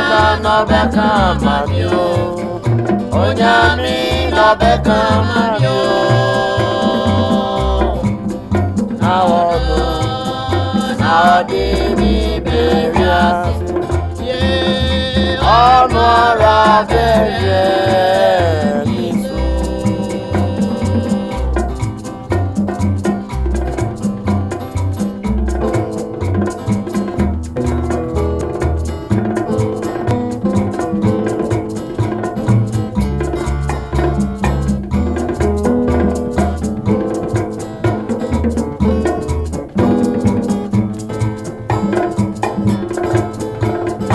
Onye anọbe ka amami o onye amị nọbe ka amami o na ọnụ na ọdịrị iberi asị ọnụ ọrụ abịa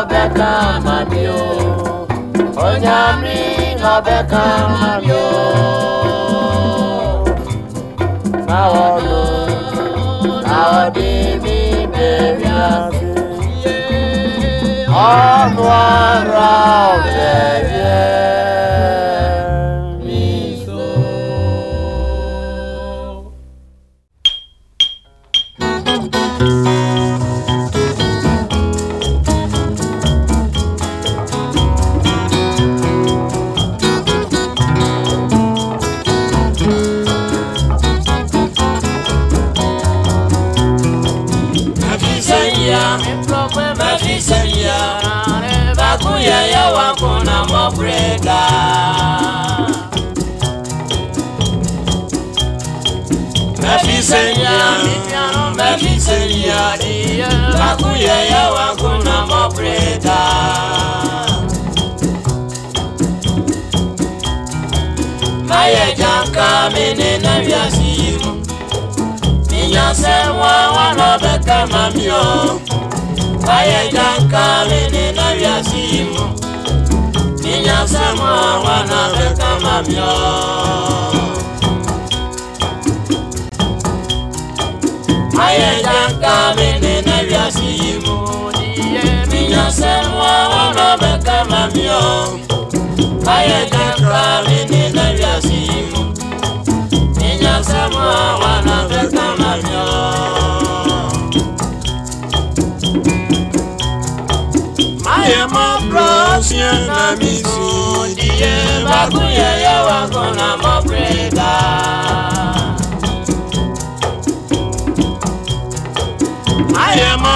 nọbeka mami onyami nọbeka mami o mawọlu awọdi mi beri ase ọnu mọ búrẹ́dà. mẹ́fì sẹ́yìn mẹ́fì sẹ́yìn adìyẹ akúnyẹyẹ wà kún nà mọ búrẹ́dà. mayeja nka mi ni nabia si mu ìyànsẹ́ ká mi ni nabia si mu wanasema wanaweka mamio ayejangamini nevyasiyimunie minyasemwa wanaweka mamio ayejangamini nevyasiyimu minyasemwa wanaweka mamio Maye ma bros, yeah, na mi yeye bakun yeye wa gonna mo brega. Aye mo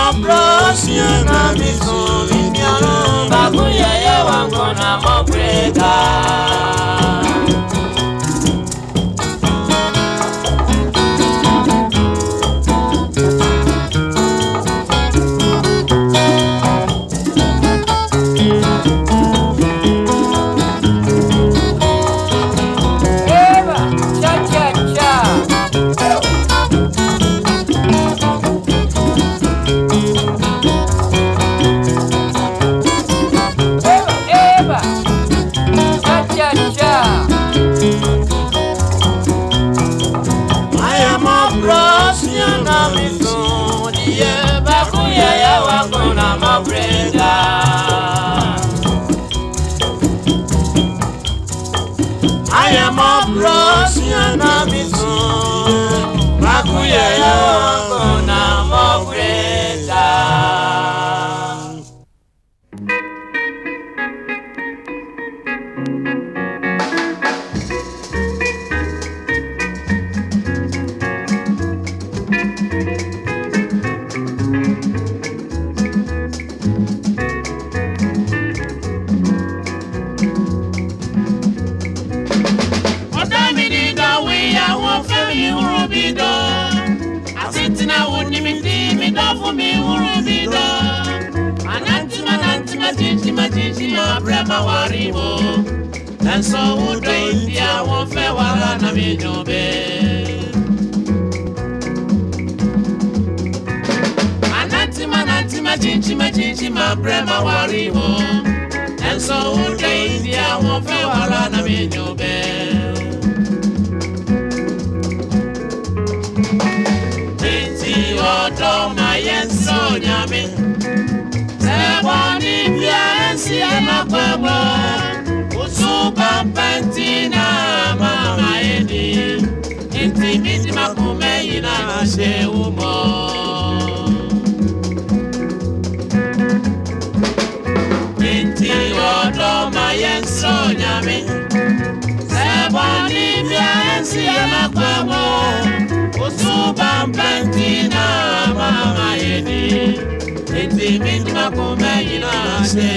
sùn. Mákúyẹ̀yẹ́ ọkọ̀ ni. jima brema waribo nanso wudo india wọn fẹ wàhálà na mi dùn bẹẹ. anatima natima chinchima chinchima brema waribo nanso wudo india wọn fẹ wàhálà na mi dùn bẹẹ. Ọdọ ma yẹ nsọ nyame bɔne biara nsi amakwabɔ woso pampɛnti na mama yɛdi nti medima koma nyinaa hyɛ wo mɔ nti ɔdɔ ma yɛnsrɛ onyame sɛ bɔne biara nsi amakwabɔ woso pampɛnti na mama yɛdi Sèntìmí tí ma kún bẹ́yìn náà ṣe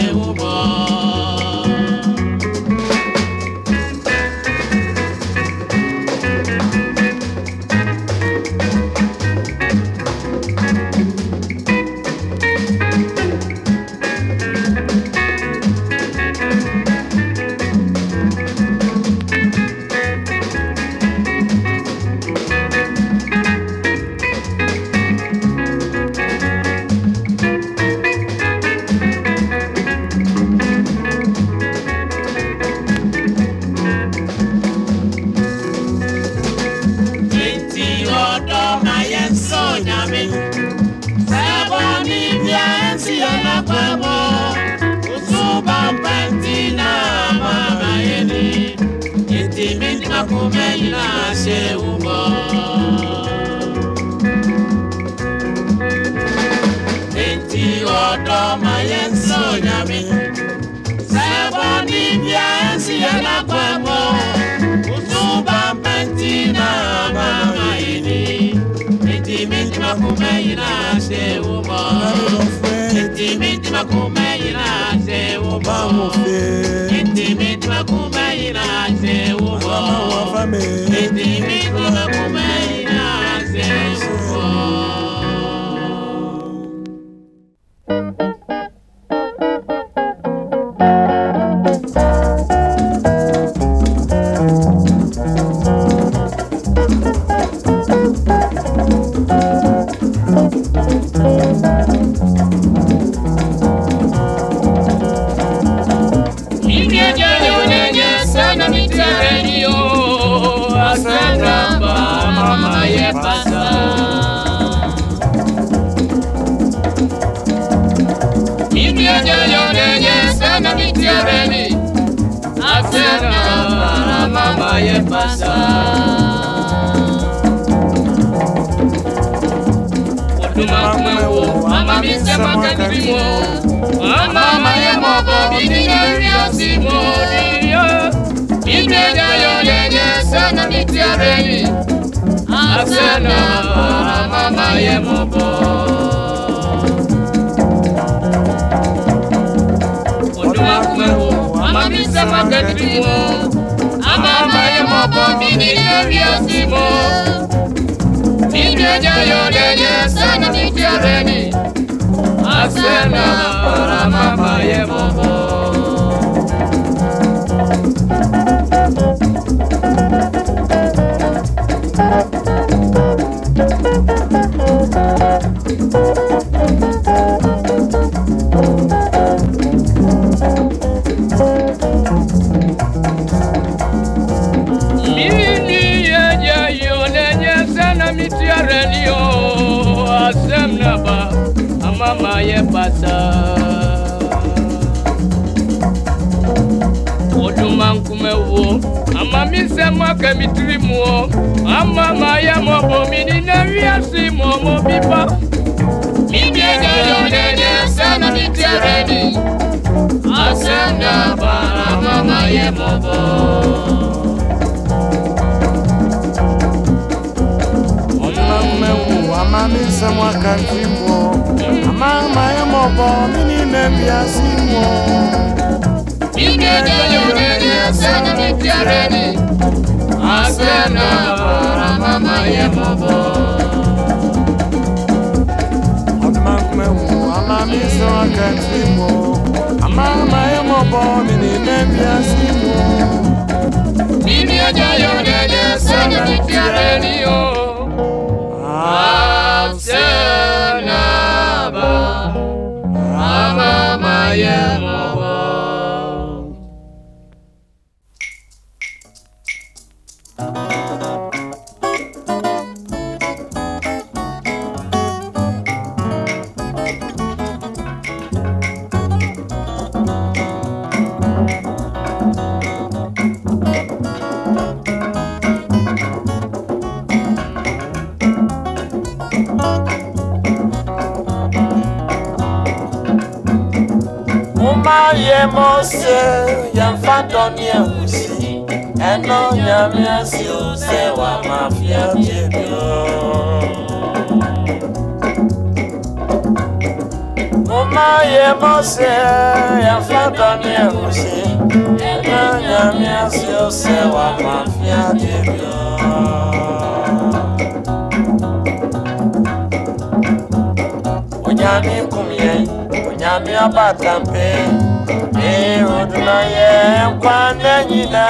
àtẹ̀bìtì wo àmọ́ àmọ́yé mọ̀ pọ̀ mí nítorí ọtí mo. Níbi ẹja yóò lẹ́yẹ sẹ́nu ní kí ọ̀rẹ́ mi. Àṣẹ́nà ni bá yẹ maa ba Thank you. mama ye pasa oduma nkume wo ama mi sɛ mo akɛ mu o ama ma ye mo bo mi ni ne wia si mo mo mi ni ɛdɛ yɔ ne ne sɛ na mi tiɛ rɛ ni asɛ na bara mama ye mo bo. Mama mi sɛ mo akɛ mi tiri mu mama ya mobo mini nembia simo Inene yonene sana mikiareni Asena para mama ya mobo Amakume u amami so akatimo Mama ya mobo mini nembia simo Inene yonene sana mikiareni o Asena Mama Yellow. ma ye mo se ya fa do o si eno ya mi asi o se wa ma fi e ti do mo ma ye mo se ya fa do ni o si eno ya mi asi o se wa ma fi e ti do Onyame kum yɛn, onyame aba atampe. Ehudna ye kwane nyina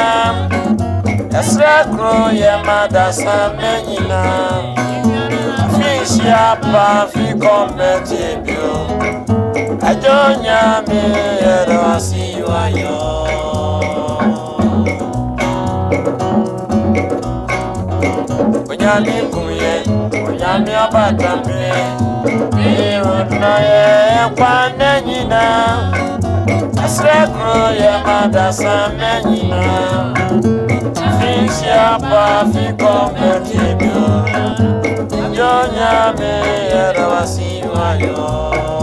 Esra kro ye madasa me nyina fi kombe tibio Ajo nyame ero asiwa yo Onyame kumye, onyame abatambe Ehudna ye kwane nyina Sẹ́gun yẹ padà san mẹ́yìn náà. Fi ń ṣe apá fíkọ́ mẹ́kì mi. Yóò yá mi ẹ̀rọ wá sí wáyọ̀.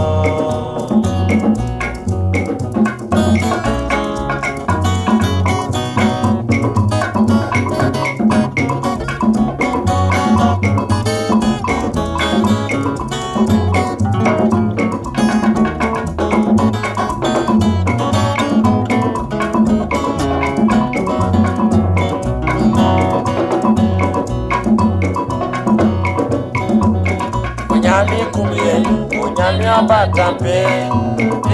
pe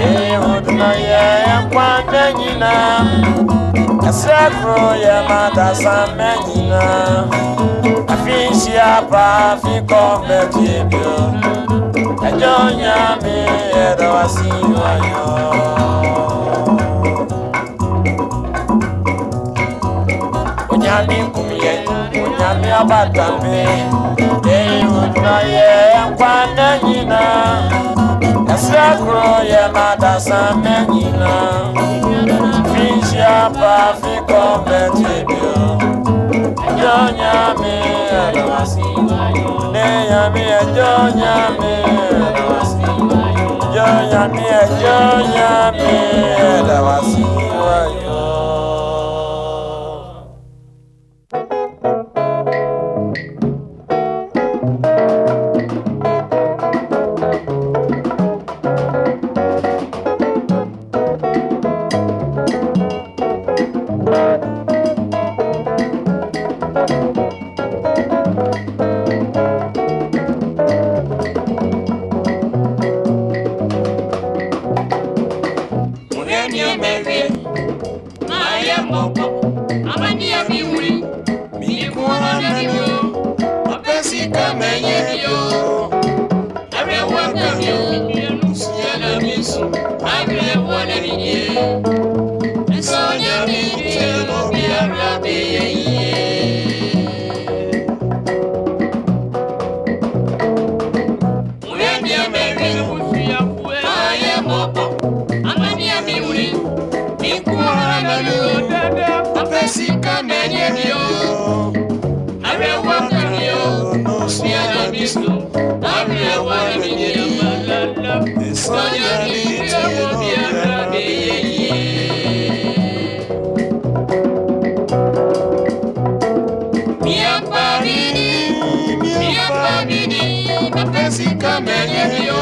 e oduna ye kwa menyina ese kro ye mata sa menyina afinshi apa fi ko be tibio ejo nya me, edo asiwa yo onyami nkumi ye onyami abata mi e oduna e ye Kuro ye mata sanne nila Misha pa fi kombe tibio Jonya mi elwasi Neya mi e abaniya bi wuli mikuma na bi wo ọbẹsi kama ye bi o abẹ wa kami o siya na mi sun abẹ wọlé sika na enye gị o abịa wepụ gị o si ya na kristo abịa wepụ gị amalala onye gị ịbịa bịara na ihe ihe Mia na pesika bio.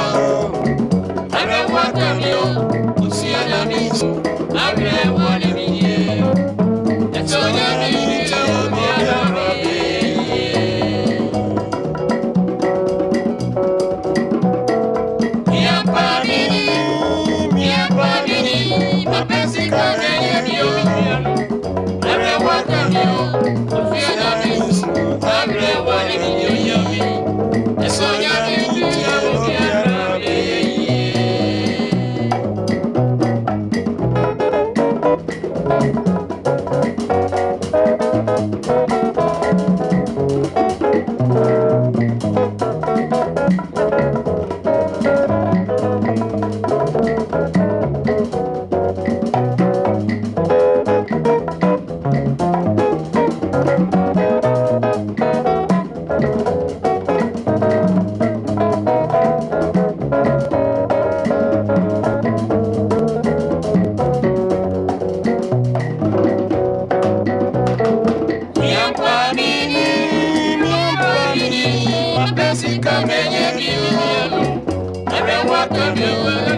what the do.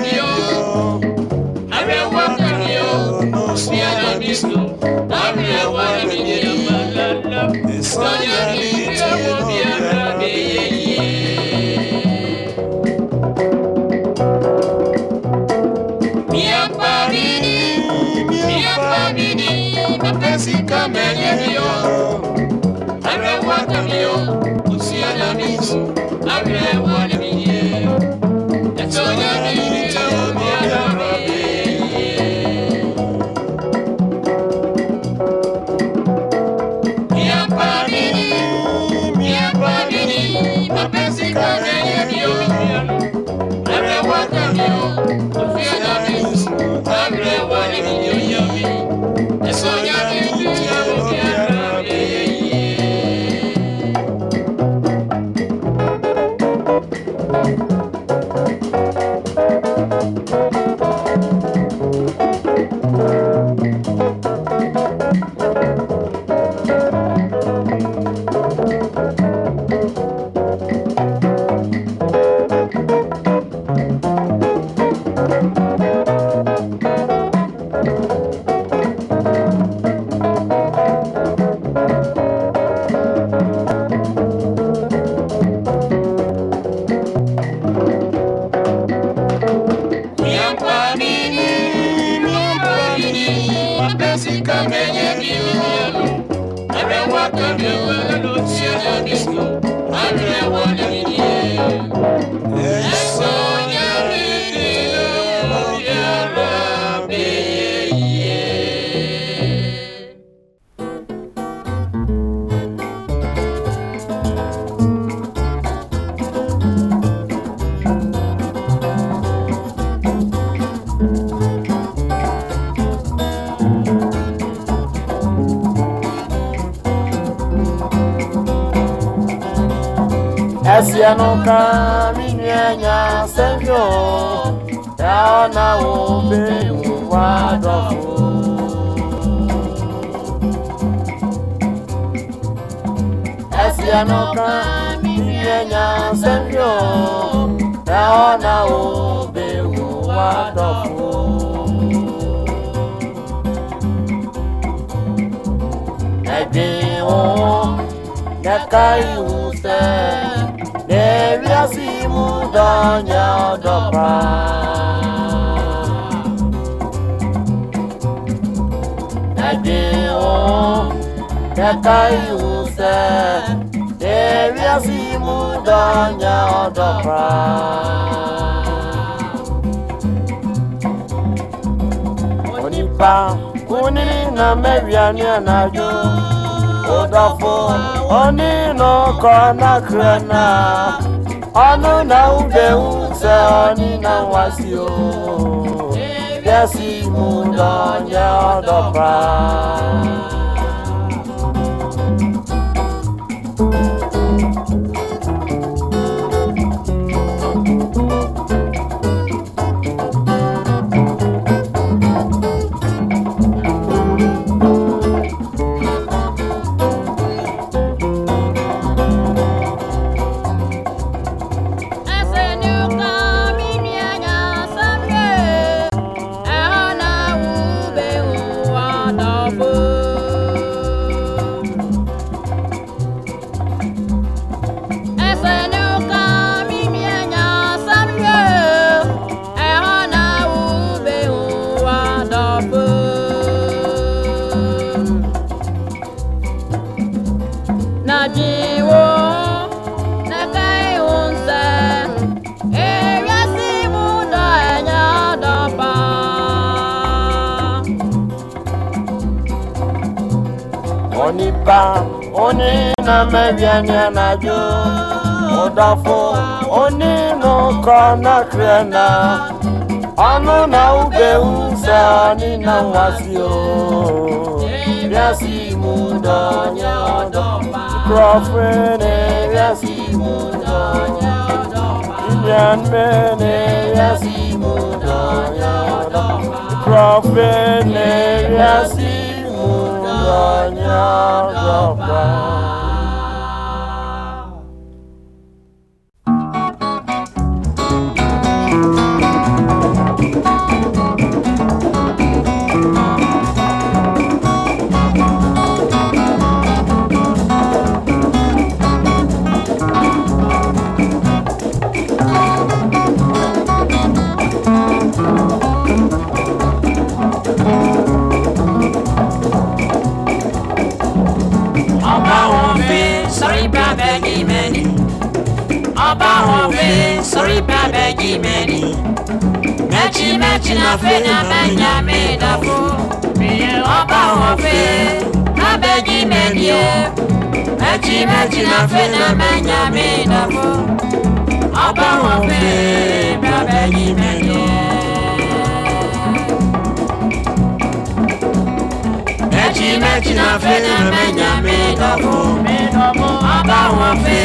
mi o ààrẹ wá pè mí o ní àná mi sùn ààrẹ wá ka mi nyanya Asianuka minyanya sembyo Yaona umbe wadofu Asianuka minyanya sembyo Yaona umbe wadofu Ebi o, nekai use eliasi mudanya ọdọba. ẹgbin o kẹka ìwòsẹ eliasi mudanya ọdọba. onípa kúni na mẹ́wìá ní ànájọ́ Odafo, oni no náà kúrẹ́ náà. ọnụ na ude uze ọnịna nwasi o bịa si mụ n'onye onipa onye na-emebi anya na-ajụ ụdafụ onye n'ụkọ na-akụrụ na ọnụ na ube use onye na nwasị o bịa si mụ ụdọ onye ọdọ Prophet, yasimudo Inyanmene yasimudo Krofene yasimudo Nyadoba chinafe na fe benyame dafo miye ọba ọfe nabẹji mẹdie ẹchi mẹchinafe na me dafo ọba ọfe nabẹji mẹdie. ẹchi mẹchinafe na fe na man benyame dafo ọba ọfe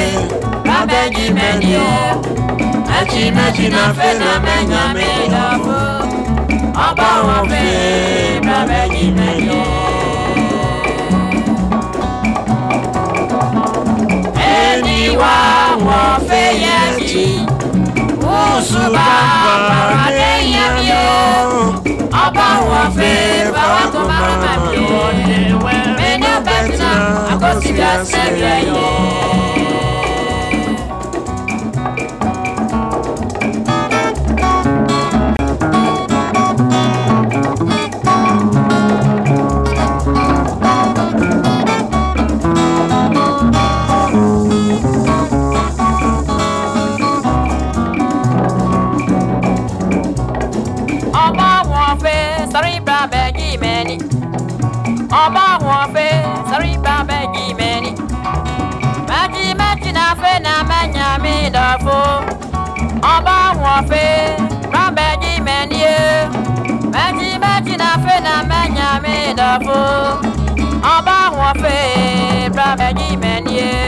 nabẹji mẹdie mẹ́jì mẹ́jì na fẹ́ na mẹ́nya mẹ́yà fún ọba wọn fẹ́ bá mẹ́jì mẹ́yà. ẹni wá wọn fẹ́ yẹ kí wúsù bá bàbá lẹ́yìn mi ó ọba wọn fẹ́ bá wà tó bá bàbá mi ó lè wẹ́ mẹ́ná bẹ́ẹ̀ tán àkọsílẹ̀ sẹ́yìn yọ. wonderful. Ọba wọn fẹ́ bá mẹ́yìn mẹ́ni ẹ̀.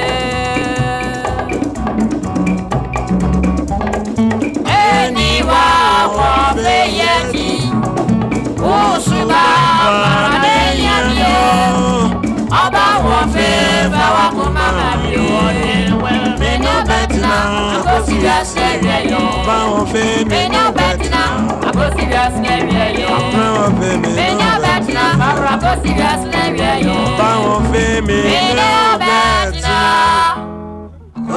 Ẹni wá wọn fẹ́ yẹ kí Òṣùpá Màràdé yẹn ni ó. Ọba wọn fẹ́ bá wa kó má má bí ó. Mẹ́nu bẹ̀tìnà àkọsílẹ̀ ṣẹ̀ rẹ̀ yọ. Ọba wọn fẹ́ mẹ́nu bẹ̀tìnà àkọsílẹ̀ ṣẹ̀ rẹ̀ yọ. Ọba wọn fẹ́ mẹ́nu bẹ̀tìnà rako serious na wia ye. Báwọn fẹ́ mi ní ọbẹ̀ tí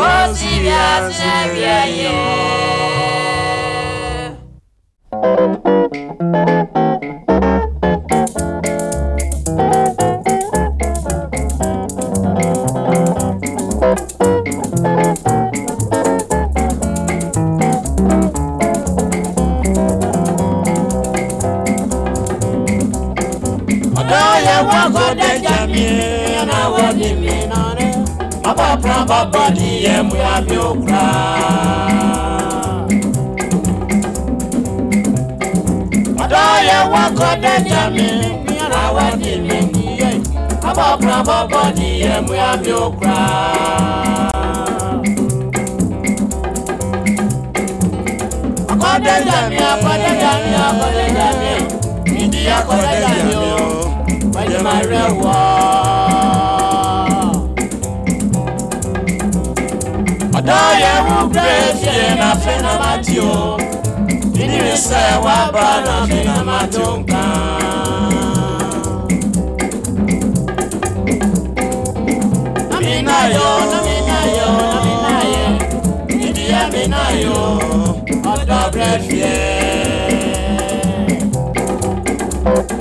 ó serious thank you pra baba ni ye mu ya mi okra wa ko de ja mi mi ara wa ni mi ni ye Aba pra baba ni ye mu ya mi okra Akode ja mi akode ja mi akode ja mi Indi akode ja o lọ́yẹ̀ wù grace yẹn na fẹ́ na má di o ìnírísẹ̀ wà bá na fi na má di o nǹkan. mi náà yọ mi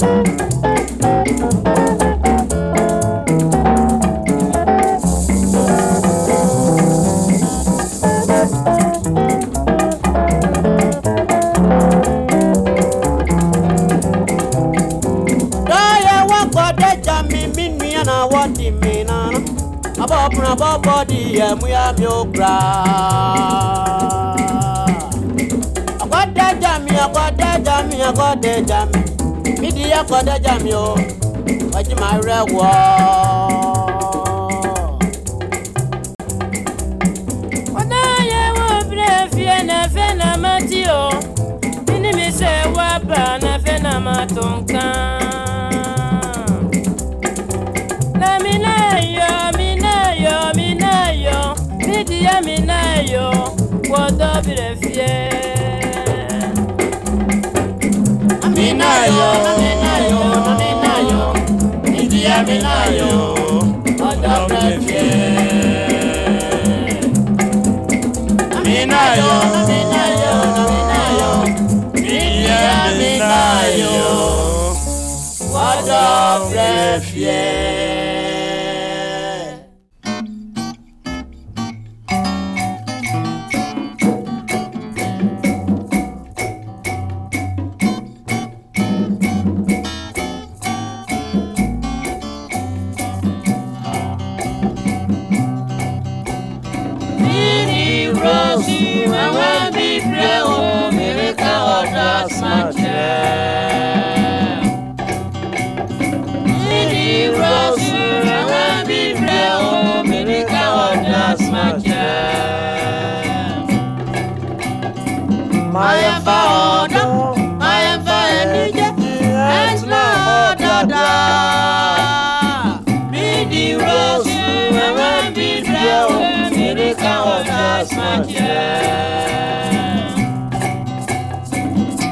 thank you na body emu ya mi o kura. Akọ́dẹ́jà mi, akọ́dẹ́jà mi, akọ́dẹ́jà mi, mi di akọ́dẹ́jà mi o, ọjí máa rẹ̀ wọ̀. Ọ̀nà àyẹ̀wò obìnrin fi ẹ̀nàfẹ́ náà máa ti o, bí ní mi ṣe wá bá ẹ̀nàfẹ́ náà máa tó nǹkan. yeminayo wodobire fie minayo minayo minayo ndiye minayo wodobire fie minayo minayo minayo ndiye minayo wodobire fie. as much Rosu, Rosu,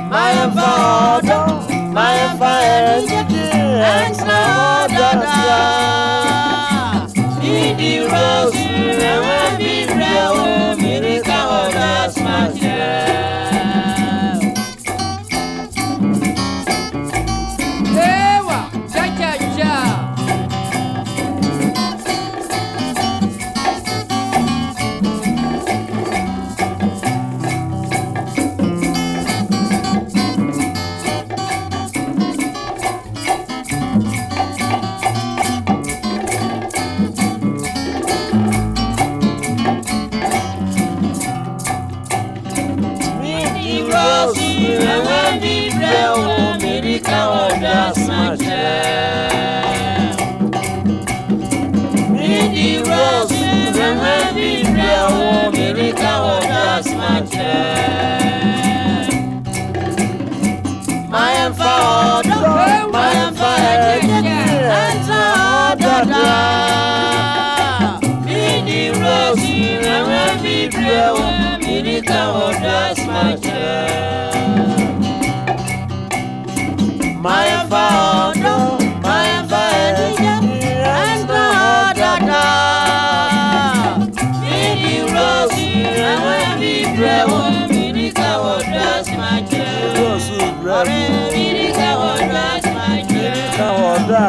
Maya Fada, a father, and Snowdada. Indie Rose.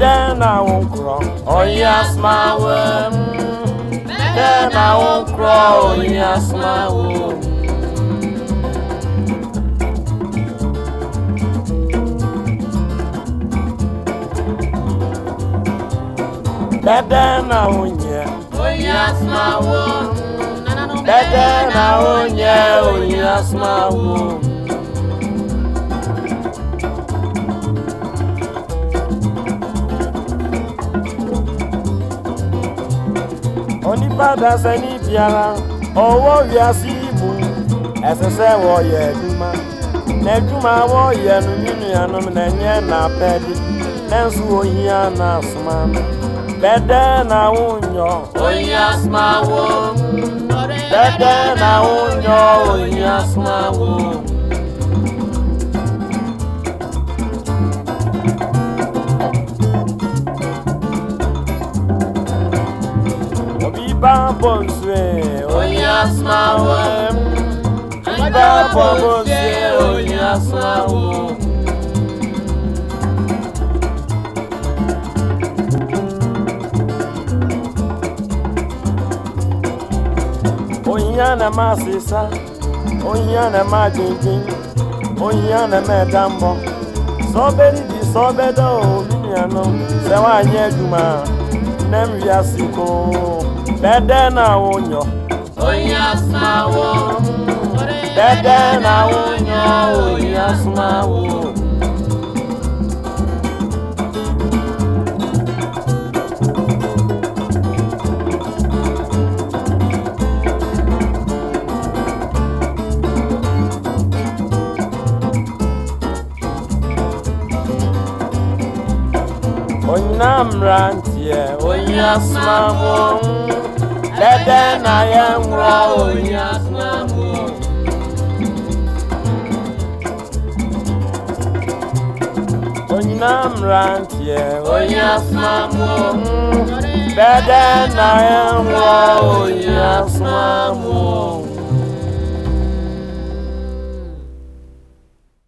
then I won't cry. Oh, yes, my word. Then I won't cry. Oh, yes, my word. Oh yes, my Onye asma wo Dada na Oh yes, my wo ni oníbàdàn sẹ́ni ti ara owó wíwá sí ìbò duma wọ yẹ ẹ̀dúmá n'ẹ̀dúmá wọ yẹ ẹnu nínú ẹnu n'ẹ̀nyẹ na pedi, oyin àná àsùnmá na náà Bede na unyo, àsùnmá wò wo. Bede na unyo, oyin àsùnmá wo. bá bọ̀ nsúẹ̀ oyin asumawo ń bá bọ̀ nsúẹ̀ oyin asumawo. oyin ana máa sisa oyin ana máa jinjin oyin ana máa dá ń bọ̀ sọ́bẹ̀rì di sọ́bẹ̀dọ̀ òmìnira náà sẹ́wọ̀n àyẹ̀ jùmọ̀ nẹ́ẹ̀mí yá sí kó. dede na wụnyọ onye asụmawụ dede na wo. onye asụmawụ onyinamrantie onye wo. lɛdɛ na yɛ ŋlɔ onya sunamu. onyina mmeranteɛ onya sunamu. lɛdɛ na yɛ ŋlɔ onya sunamu.